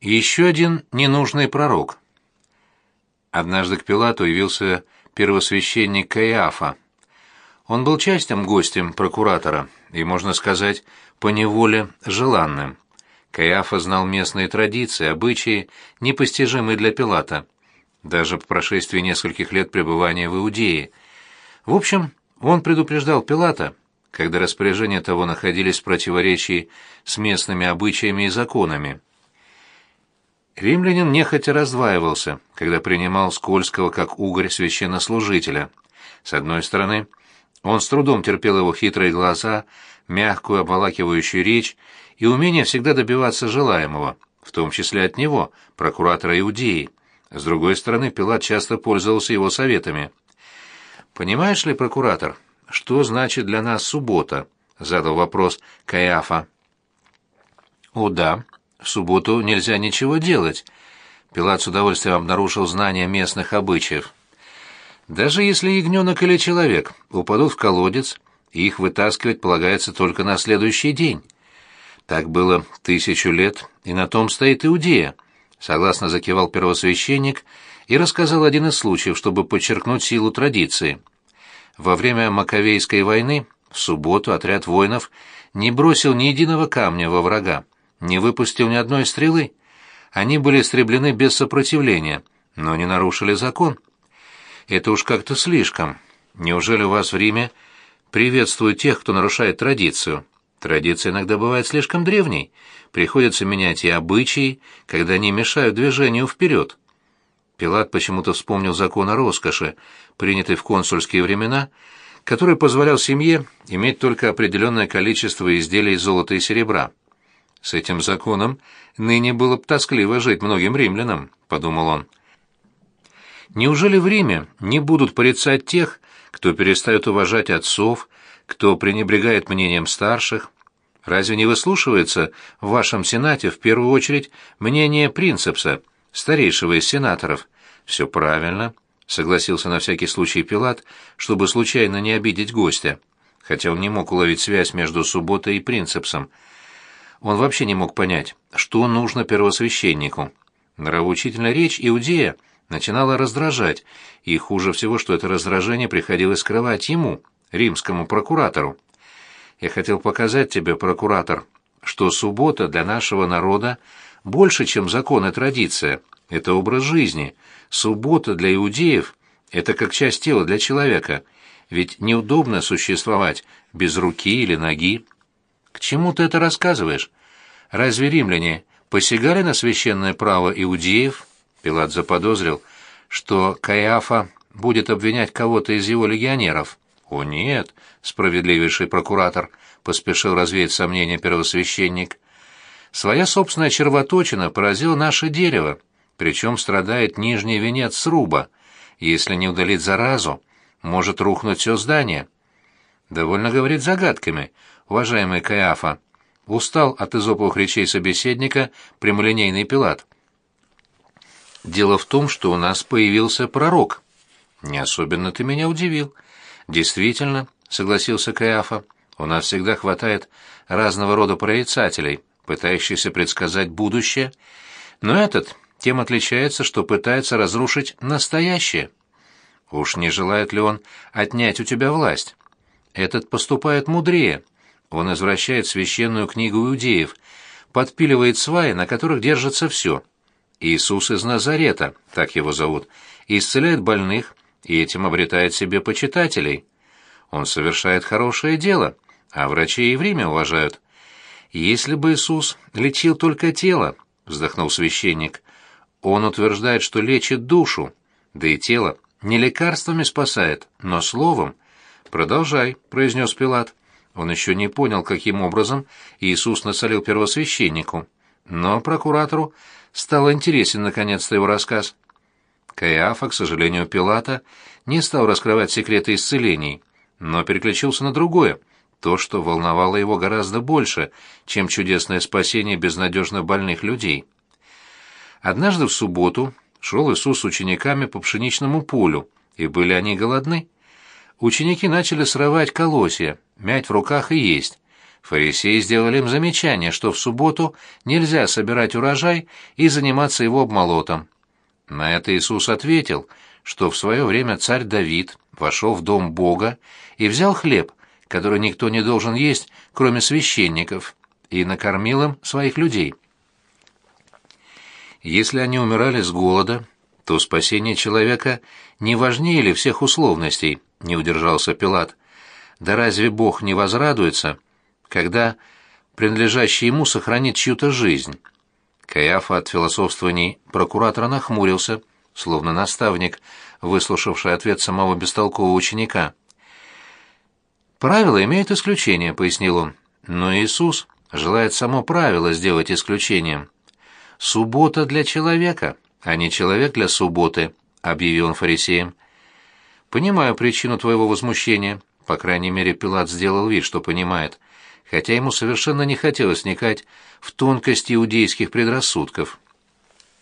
еще один ненужный пророк. Однажды к Пилату явился первосвященник Каиафа. Он был частым гостем прокуратора и, можно сказать, по неволе желанным. Каиафа знал местные традиции, обычаи, непостижимые для Пилата, даже по прошествии нескольких лет пребывания в Иудее. В общем, он предупреждал Пилата, когда распоряжения того находились в противоречии с местными обычаями и законами. Римлянин нехотя раздваивался, когда принимал скользкого, как угорь, священнослужителя. С одной стороны, он с трудом терпел его хитрые глаза, мягкую, обволакивающую речь и умение всегда добиваться желаемого, в том числе от него, прокуратора Иудеи. С другой стороны, Пилат часто пользовался его советами. «Понимаешь ли, прокуратор, что значит для нас суббота?» — задал вопрос Каиафа. «О да, в субботу нельзя ничего делать. Пилат с удовольствием обнаружил знания местных обычаев. Даже если ягненок или человек упадут в колодец, их вытаскивать полагается только на следующий день. Так было тысячу лет, и на том стоит Иудея. Согласно закивал первосвященник и рассказал один из случаев, чтобы подчеркнуть силу традиции. Во время Маковейской войны в субботу отряд воинов не бросил ни единого камня во врага не выпустил ни одной стрелы. Они были истреблены без сопротивления, но не нарушили закон. Это уж как-то слишком. Неужели у вас в Риме приветствуют тех, кто нарушает традицию? Традиция иногда бывает слишком древней. Приходится менять и обычаи, когда они мешают движению вперед. Пилат почему-то вспомнил закон о роскоши, принятый в консульские времена, который позволял семье иметь только определенное количество изделий из золота и серебра. С этим законом ныне было бы тоскливо жить многим римлянам, подумал он. Неужели в Риме не будут порицать тех, кто перестает уважать отцов, кто пренебрегает мнением старших? Разве не выслушивается в вашем сенате в первую очередь мнение принцепса, старейшего из сенаторов? Все правильно, согласился на всякий случай Пилат, чтобы случайно не обидеть гостя, хотя он не мог уловить связь между субботой и принцепсом. Он вообще не мог понять, что нужно первосвященнику. Нравоучительная речь Иудея начинала раздражать, и хуже всего, что это раздражение приходилось скрывать ему, римскому прокуратору. «Я хотел показать тебе, прокуратор, что суббота для нашего народа больше, чем закон и традиция. Это образ жизни. Суббота для иудеев — это как часть тела для человека, ведь неудобно существовать без руки или ноги. К чему ты это рассказываешь? Разве римляне посягали на священное право иудеев? Пилат заподозрил, что Каиафа будет обвинять кого-то из его легионеров. О нет, справедливейший прокуратор, поспешил развеять сомнения первосвященник. Своя собственная червоточина поразила наше дерево, причем страдает нижний венец сруба. Если не удалить заразу, может рухнуть все здание. Довольно говорить загадками, уважаемый Каиафа устал от изоповых речей собеседника прямолинейный Пилат. Дело в том, что у нас появился пророк. Не особенно ты меня удивил. Действительно, согласился Каиафа, у нас всегда хватает разного рода прорицателей, пытающихся предсказать будущее, но этот тем отличается, что пытается разрушить настоящее. Уж не желает ли он отнять у тебя власть? Этот поступает мудрее — он извращает священную книгу иудеев, подпиливает сваи, на которых держится все. Иисус из Назарета, так его зовут, исцеляет больных и этим обретает себе почитателей. Он совершает хорошее дело, а врачи и в Риме уважают. Если бы Иисус лечил только тело, вздохнул священник, он утверждает, что лечит душу, да и тело не лекарствами спасает, но словом. Продолжай, произнес Пилат. Он еще не понял, каким образом Иисус насолил первосвященнику, но прокуратору стал интересен наконец-то его рассказ. Каиафа, к сожалению, Пилата не стал раскрывать секреты исцелений, но переключился на другое, то, что волновало его гораздо больше, чем чудесное спасение безнадежно больных людей. Однажды в субботу шел Иисус с учениками по пшеничному полю, и были они голодны. Ученики начали срывать колосья, мять в руках и есть. Фарисеи сделали им замечание, что в субботу нельзя собирать урожай и заниматься его обмолотом. На это Иисус ответил, что в свое время царь Давид вошел в дом Бога и взял хлеб, который никто не должен есть, кроме священников, и накормил им своих людей. Если они умирали с голода, то спасение человека не важнее ли всех условностей, не удержался Пилат. Да разве Бог не возрадуется, когда принадлежащий ему сохранит чью-то жизнь? Каяфа от философствований прокуратора нахмурился, словно наставник, выслушавший ответ самого бестолкового ученика. «Правила имеют исключение», — пояснил он. «Но Иисус желает само правило сделать исключением. Суббота для человека, а не человек для субботы», — объявил он фарисеям. «Понимаю причину твоего возмущения», — по крайней мере Пилат сделал вид, что понимает, хотя ему совершенно не хотелось вникать в тонкости иудейских предрассудков.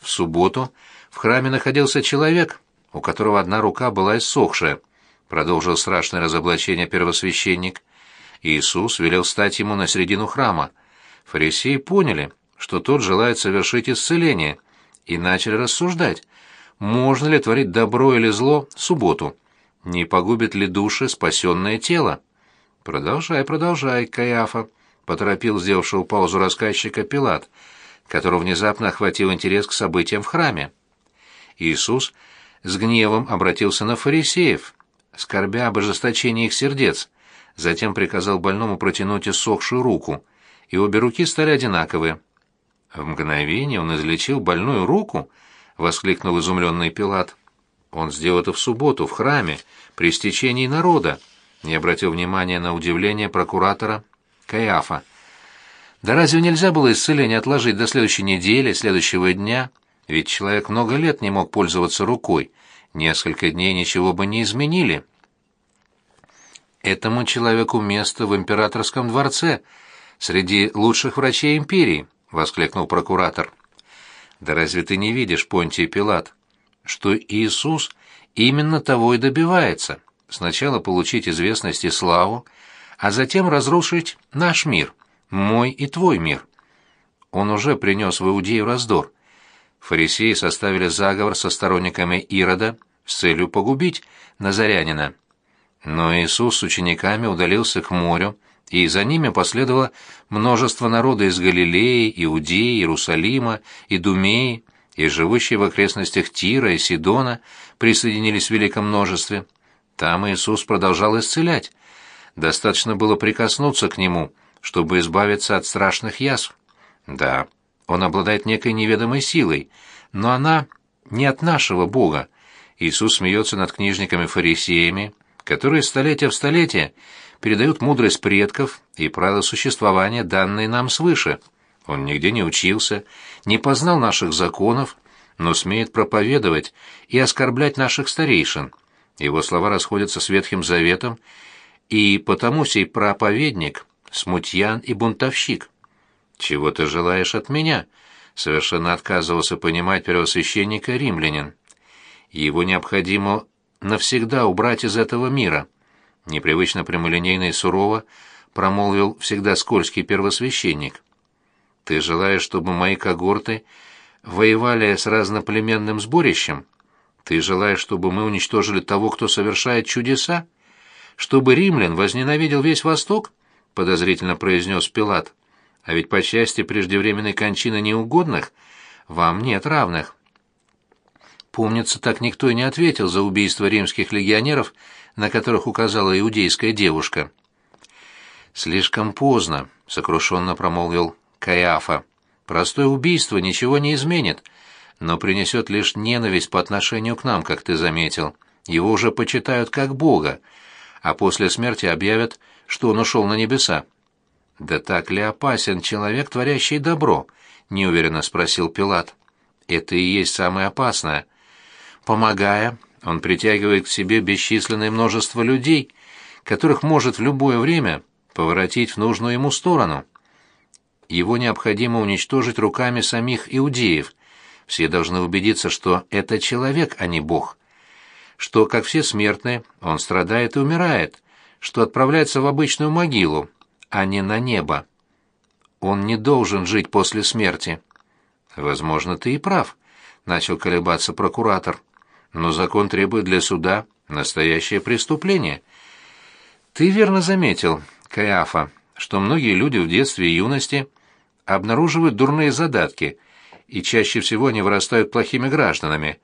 В субботу в храме находился человек, у которого одна рука была иссохшая, продолжил страшное разоблачение первосвященник. Иисус велел стать ему на середину храма. Фарисеи поняли, что тот желает совершить исцеление, и начали рассуждать, можно ли творить добро или зло в субботу, не погубит ли души спасенное тело. «Продолжай, продолжай, Каяфа», — поторопил сделавшего паузу рассказчика Пилат, которого внезапно охватил интерес к событиям в храме. Иисус с гневом обратился на фарисеев, скорбя об ожесточении их сердец, затем приказал больному протянуть иссохшую руку, и обе руки стали одинаковые. В мгновение он излечил больную руку, — воскликнул изумленный Пилат. Он сделал это в субботу, в храме, при стечении народа, не обратил внимания на удивление прокуратора Каиафа. Да разве нельзя было исцеление отложить до следующей недели, следующего дня? Ведь человек много лет не мог пользоваться рукой. Несколько дней ничего бы не изменили. Этому человеку место в императорском дворце, среди лучших врачей империи, воскликнул прокуратор. Да разве ты не видишь, Понтий Пилат, что Иисус именно того и добивается? Сначала получить известность и славу, а затем разрушить наш мир, мой и твой мир. Он уже принес в Иудею раздор. Фарисеи составили заговор со сторонниками Ирода с целью погубить Назарянина. Но Иисус с учениками удалился к морю, и за ними последовало множество народа из Галилеи, Иудеи, Иерусалима, Идумеи, и живущие в окрестностях Тира и Сидона присоединились в великом множестве. Там Иисус продолжал исцелять. Достаточно было прикоснуться к нему, чтобы избавиться от страшных язв. Да, он обладает некой неведомой силой, но она не от нашего Бога. Иисус смеется над книжниками-фарисеями, которые столетия в столетие передают мудрость предков и правила существования, данные нам свыше. Он нигде не учился, не познал наших законов, но смеет проповедовать и оскорблять наших старейшин. Его слова расходятся с Ветхим Заветом, и потому сей проповедник — смутьян и бунтовщик. «Чего ты желаешь от меня?» — совершенно отказывался понимать первосвященника римлянин. Его необходимо навсегда убрать из этого мира непривычно прямолинейно и сурово промолвил всегда скользкий первосвященник. «Ты желаешь, чтобы мои когорты воевали с разноплеменным сборищем? Ты желаешь, чтобы мы уничтожили того, кто совершает чудеса? Чтобы римлян возненавидел весь Восток?» — подозрительно произнес Пилат. «А ведь по части преждевременной кончины неугодных вам нет равных». Помнится, так никто и не ответил за убийство римских легионеров на которых указала иудейская девушка. «Слишком поздно», — сокрушенно промолвил Каиафа. «Простое убийство ничего не изменит, но принесет лишь ненависть по отношению к нам, как ты заметил. Его уже почитают как Бога, а после смерти объявят, что он ушел на небеса». «Да так ли опасен человек, творящий добро?» — неуверенно спросил Пилат. «Это и есть самое опасное. Помогая, он притягивает к себе бесчисленное множество людей, которых может в любое время поворотить в нужную ему сторону. Его необходимо уничтожить руками самих иудеев. Все должны убедиться, что это человек, а не Бог. Что, как все смертные, он страдает и умирает, что отправляется в обычную могилу, а не на небо. Он не должен жить после смерти. Возможно, ты и прав, начал колебаться прокуратор. Но закон требует для суда настоящее преступление. Ты верно заметил, Каиафа, что многие люди в детстве и юности обнаруживают дурные задатки, и чаще всего они вырастают плохими гражданами.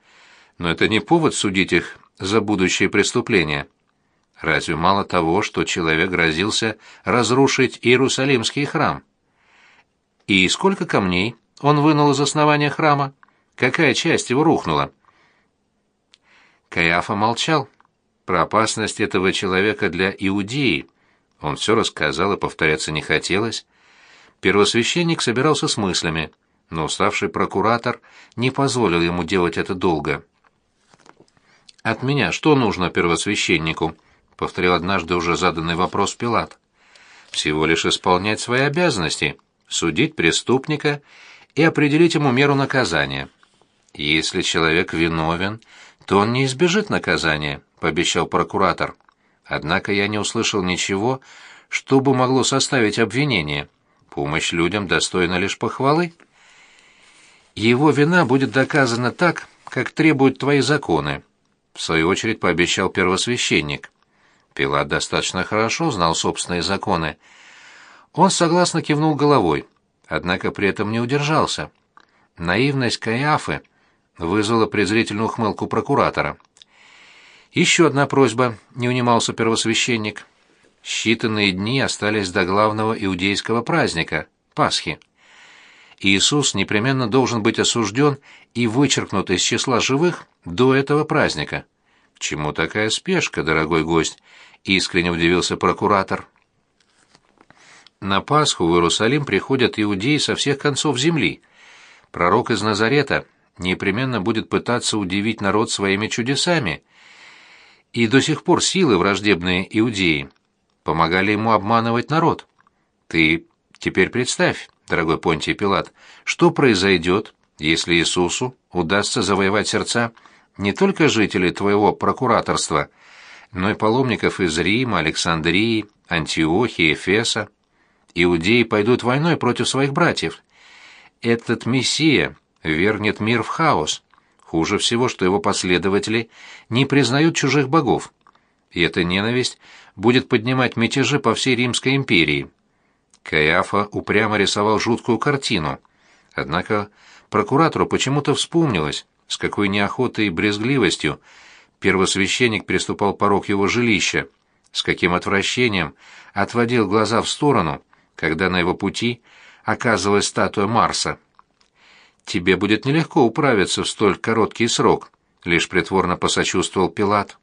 Но это не повод судить их за будущее преступления. Разве мало того, что человек грозился разрушить Иерусалимский храм? И сколько камней он вынул из основания храма? Какая часть его рухнула? Каиафа молчал. Про опасность этого человека для Иудеи он все рассказал и повторяться не хотелось. Первосвященник собирался с мыслями, но уставший прокуратор не позволил ему делать это долго. «От меня что нужно первосвященнику?» — повторил однажды уже заданный вопрос Пилат. «Всего лишь исполнять свои обязанности, судить преступника и определить ему меру наказания. Если человек виновен, то он не избежит наказания», — пообещал прокуратор. «Однако я не услышал ничего, что бы могло составить обвинение. Помощь людям достойна лишь похвалы». «Его вина будет доказана так, как требуют твои законы», в свою очередь пообещал первосвященник. Пилат достаточно хорошо знал собственные законы. Он согласно кивнул головой, однако при этом не удержался. Наивность Каиафы вызвала презрительную ухмылку прокуратора. Еще одна просьба, не унимался первосвященник. Считанные дни остались до главного иудейского праздника — Пасхи. Иисус непременно должен быть осужден и вычеркнут из числа живых до этого праздника. чему такая спешка, дорогой гость? искренне удивился прокуратор. На Пасху в Иерусалим приходят иудеи со всех концов земли. Пророк из Назарета непременно будет пытаться удивить народ своими чудесами. И до сих пор силы враждебные иудеи помогали ему обманывать народ. Ты теперь представь, дорогой Понтий Пилат, что произойдет, если Иисусу удастся завоевать сердца не только жителей твоего прокураторства, но и паломников из Рима, Александрии, Антиохии, Эфеса. Иудеи пойдут войной против своих братьев. Этот Мессия вернет мир в хаос. Хуже всего, что его последователи не признают чужих богов. И эта ненависть будет поднимать мятежи по всей Римской империи. Каиафа упрямо рисовал жуткую картину. Однако прокуратору почему-то вспомнилось, с какой неохотой и брезгливостью первосвященник переступал порог его жилища, с каким отвращением отводил глаза в сторону, когда на его пути оказывалась статуя Марса. «Тебе будет нелегко управиться в столь короткий срок», — лишь притворно посочувствовал Пилат.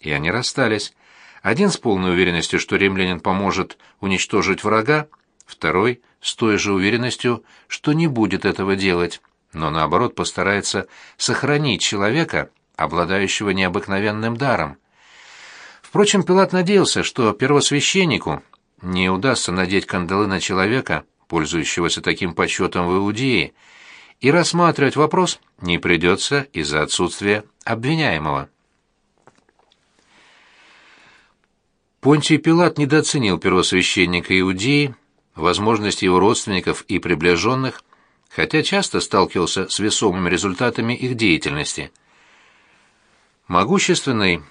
И они расстались. Один с полной уверенностью, что римлянин поможет уничтожить врага, второй с той же уверенностью, что не будет этого делать, но наоборот постарается сохранить человека, обладающего необыкновенным даром. Впрочем, Пилат надеялся, что первосвященнику не удастся надеть кандалы на человека, пользующегося таким почетом в Иудее, и рассматривать вопрос не придется из-за отсутствия обвиняемого. Понтий Пилат недооценил первосвященника Иудеи, возможности его родственников и приближенных, хотя часто сталкивался с весомыми результатами их деятельности. Могущественный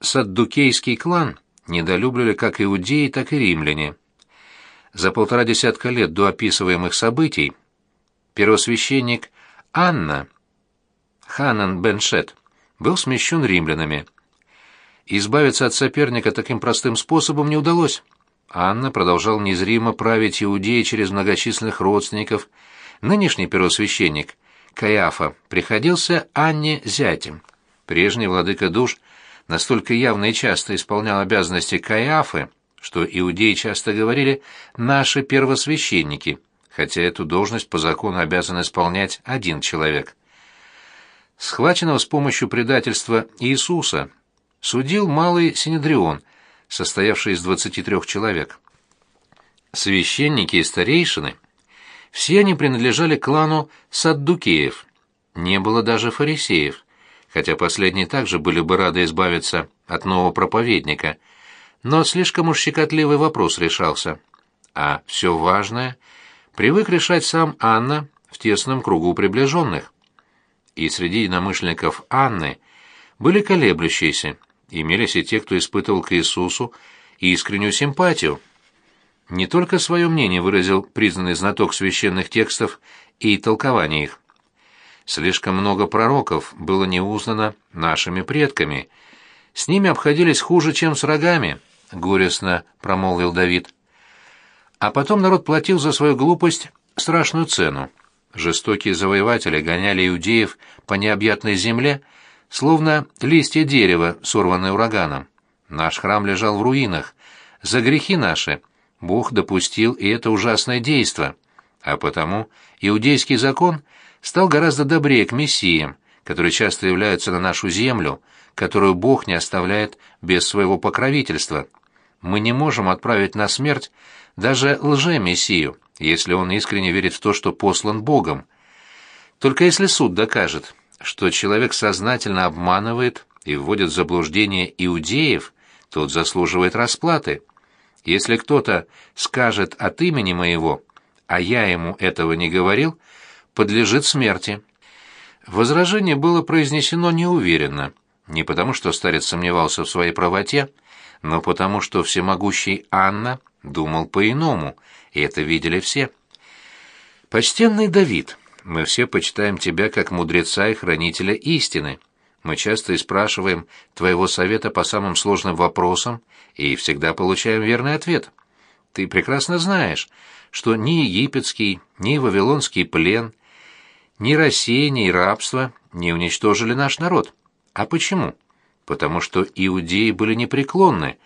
саддукейский клан недолюбливали как иудеи, так и римляне. За полтора десятка лет до описываемых событий первосвященник Анна, Ханан Беншет, был смещен римлянами – Избавиться от соперника таким простым способом не удалось. Анна продолжал незримо править Иудеей через многочисленных родственников. Нынешний первосвященник, Каиафа, приходился Анне зятем. Прежний владыка душ настолько явно и часто исполнял обязанности Каиафы, что иудеи часто говорили «наши первосвященники», хотя эту должность по закону обязан исполнять один человек. Схваченного с помощью предательства Иисуса судил малый Синедрион, состоявший из 23 человек. Священники и старейшины, все они принадлежали клану Саддукеев. Не было даже фарисеев, хотя последние также были бы рады избавиться от нового проповедника, но слишком уж щекотливый вопрос решался. а все важное привык решать сам Анна в тесном кругу приближенных. И среди единомышленников Анны были колеблющиеся, имелись и те, кто испытывал к Иисусу искреннюю симпатию. Не только свое мнение выразил признанный знаток священных текстов и толкования их. Слишком много пророков было не узнано нашими предками. С ними обходились хуже, чем с рогами, — горестно промолвил Давид. А потом народ платил за свою глупость страшную цену. Жестокие завоеватели гоняли иудеев по необъятной земле, словно листья дерева, сорванные ураганом. Наш храм лежал в руинах. За грехи наши Бог допустил и это ужасное действо, а потому иудейский закон стал гораздо добрее к мессиям, которые часто являются на нашу землю, которую Бог не оставляет без своего покровительства. Мы не можем отправить на смерть даже лже-мессию, если он искренне верит в то, что послан Богом. Только если суд докажет, что человек сознательно обманывает и вводит в заблуждение иудеев, тот заслуживает расплаты. Если кто-то скажет от имени моего, а я ему этого не говорил, подлежит смерти. Возражение было произнесено неуверенно, не потому что старец сомневался в своей правоте, но потому что всемогущий Анна думал по-иному, и это видели все. «Почтенный Давид, мы все почитаем тебя как мудреца и хранителя истины. Мы часто и спрашиваем твоего совета по самым сложным вопросам и всегда получаем верный ответ. Ты прекрасно знаешь, что ни египетский, ни вавилонский плен, ни Россия, ни рабство не уничтожили наш народ. А почему? Потому что иудеи были непреклонны,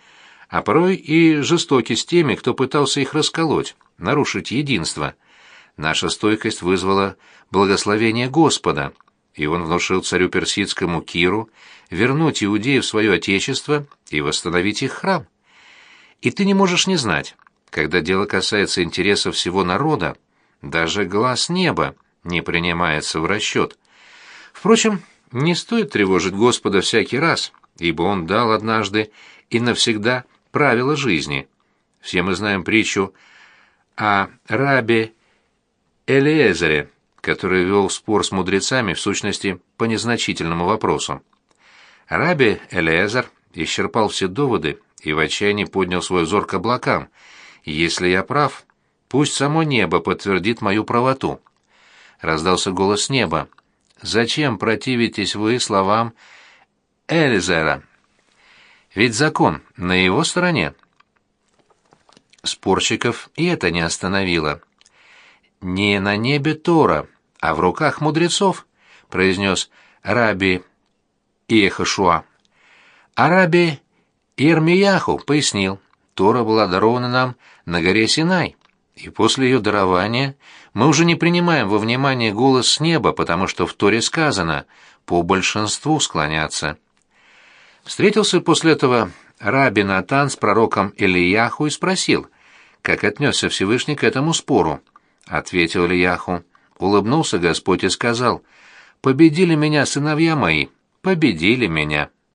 а порой и жестоки с теми, кто пытался их расколоть, нарушить единство. Наша стойкость вызвала благословение Господа, и он внушил царю персидскому Киру вернуть иудеев в свое отечество и восстановить их храм. И ты не можешь не знать, когда дело касается интересов всего народа, даже глаз неба не принимается в расчет. Впрочем, не стоит тревожить Господа всякий раз, ибо Он дал однажды и навсегда правила жизни. Все мы знаем притчу о рабе Элиезере, который вел спор с мудрецами, в сущности, по незначительному вопросу. Раби Элиезер исчерпал все доводы и в отчаянии поднял свой взор к облакам. «Если я прав, пусть само небо подтвердит мою правоту». Раздался голос неба. «Зачем противитесь вы словам Элизера?» Ведь закон на его стороне. Спорщиков и это не остановило. «Не на небе Тора, а в руках мудрецов», — произнес Раби Иехашуа. А Раби Ирмияху пояснил, Тора была дарована нам на горе Синай, и после ее дарования мы уже не принимаем во внимание голос с неба, потому что в Торе сказано «по большинству склоняться». Встретился после этого Раби Натан с пророком Ильяху и спросил, как отнесся Всевышний к этому спору. Ответил Ильяху. Улыбнулся Господь и сказал, «Победили меня сыновья мои, победили меня».